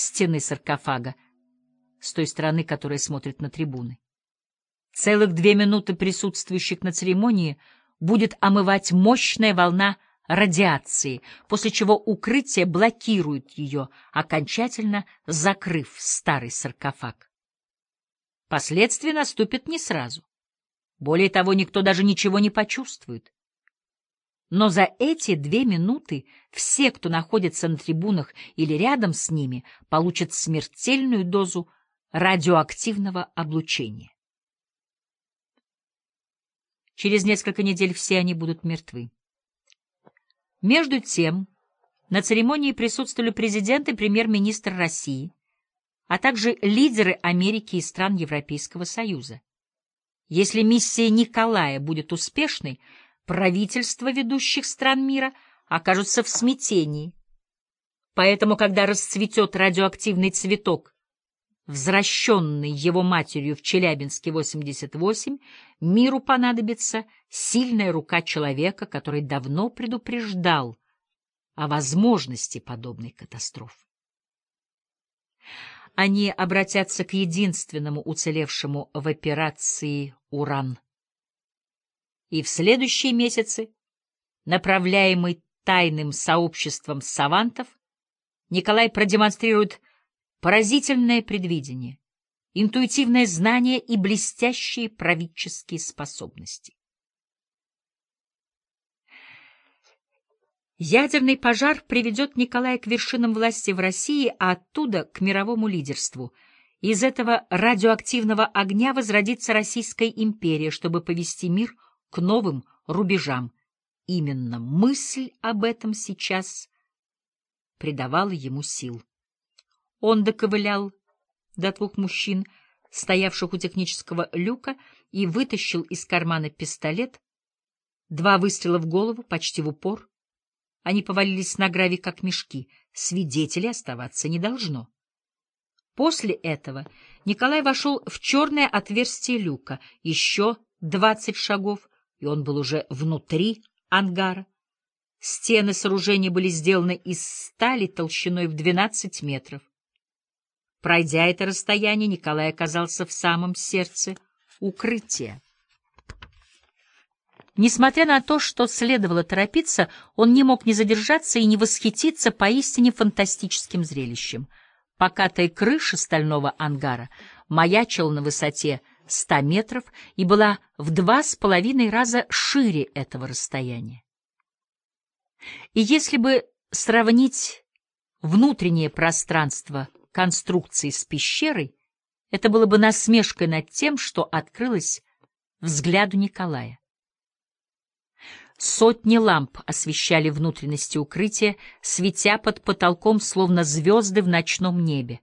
стены саркофага, с той стороны, которая смотрит на трибуны. Целых две минуты присутствующих на церемонии будет омывать мощная волна радиации, после чего укрытие блокирует ее, окончательно закрыв старый саркофаг. Последствия наступят не сразу. Более того, никто даже ничего не почувствует. Но за эти две минуты все, кто находится на трибунах или рядом с ними, получат смертельную дозу радиоактивного облучения. Через несколько недель все они будут мертвы. Между тем, на церемонии присутствовали президент и премьер-министр России, а также лидеры Америки и стран Европейского Союза. Если миссия Николая будет успешной, правительства ведущих стран мира окажутся в смятении. Поэтому, когда расцветет радиоактивный цветок, взращенный его матерью в Челябинске 88, миру понадобится сильная рука человека, который давно предупреждал о возможности подобной катастрофы. Они обратятся к единственному уцелевшему в операции «Уран». И в следующие месяцы, направляемый тайным сообществом савантов, Николай продемонстрирует поразительное предвидение, интуитивное знание и блестящие правительские способности. Ядерный пожар приведет Николая к вершинам власти в России, а оттуда к мировому лидерству. Из этого радиоактивного огня возродится Российская империя, чтобы повести мир к новым рубежам. Именно мысль об этом сейчас придавала ему сил. Он доковылял до двух мужчин, стоявших у технического люка, и вытащил из кармана пистолет. Два выстрела в голову, почти в упор. Они повалились на гравий, как мешки. Свидетелей оставаться не должно. После этого Николай вошел в черное отверстие люка. Еще двадцать шагов, и он был уже внутри ангара. Стены сооружения были сделаны из стали толщиной в двенадцать метров. Пройдя это расстояние, Николай оказался в самом сердце укрытия. Несмотря на то, что следовало торопиться, он не мог не задержаться и не восхититься поистине фантастическим зрелищем. Покатая крыша стального ангара маячила на высоте ста метров и была в два с половиной раза шире этого расстояния. И если бы сравнить внутреннее пространство конструкции с пещерой, это было бы насмешкой над тем, что открылось взгляду Николая. Сотни ламп освещали внутренности укрытия, светя под потолком, словно звезды в ночном небе.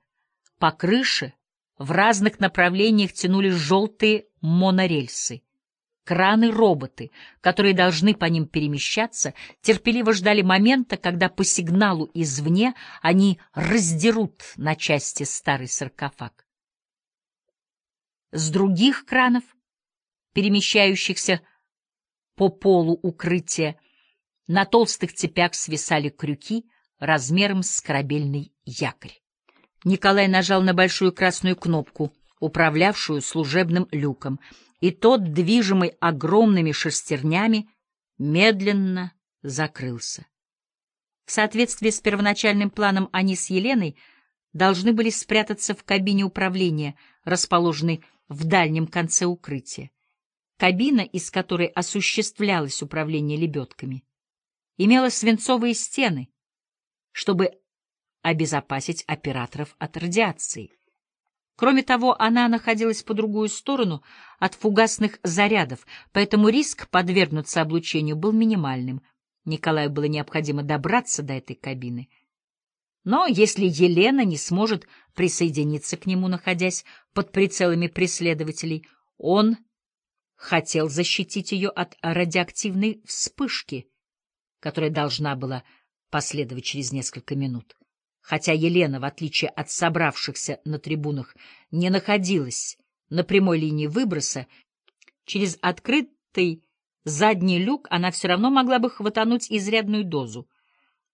По крыше в разных направлениях тянулись желтые монорельсы. Краны-роботы, которые должны по ним перемещаться, терпеливо ждали момента, когда по сигналу извне они раздерут на части старый саркофаг. С других кранов, перемещающихся по полу укрытия, на толстых цепях свисали крюки размером с корабельный якорь. Николай нажал на большую красную кнопку, управлявшую служебным люком — и тот, движимый огромными шестернями, медленно закрылся. В соответствии с первоначальным планом они с Еленой должны были спрятаться в кабине управления, расположенной в дальнем конце укрытия. Кабина, из которой осуществлялось управление лебедками, имела свинцовые стены, чтобы обезопасить операторов от радиации. Кроме того, она находилась по другую сторону от фугасных зарядов, поэтому риск подвергнуться облучению был минимальным. Николаю было необходимо добраться до этой кабины. Но если Елена не сможет присоединиться к нему, находясь под прицелами преследователей, он хотел защитить ее от радиоактивной вспышки, которая должна была последовать через несколько минут. Хотя Елена, в отличие от собравшихся на трибунах, не находилась на прямой линии выброса, через открытый задний люк она все равно могла бы хватануть изрядную дозу.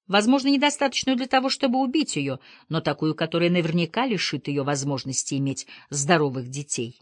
Возможно, недостаточную для того, чтобы убить ее, но такую, которая наверняка лишит ее возможности иметь здоровых детей.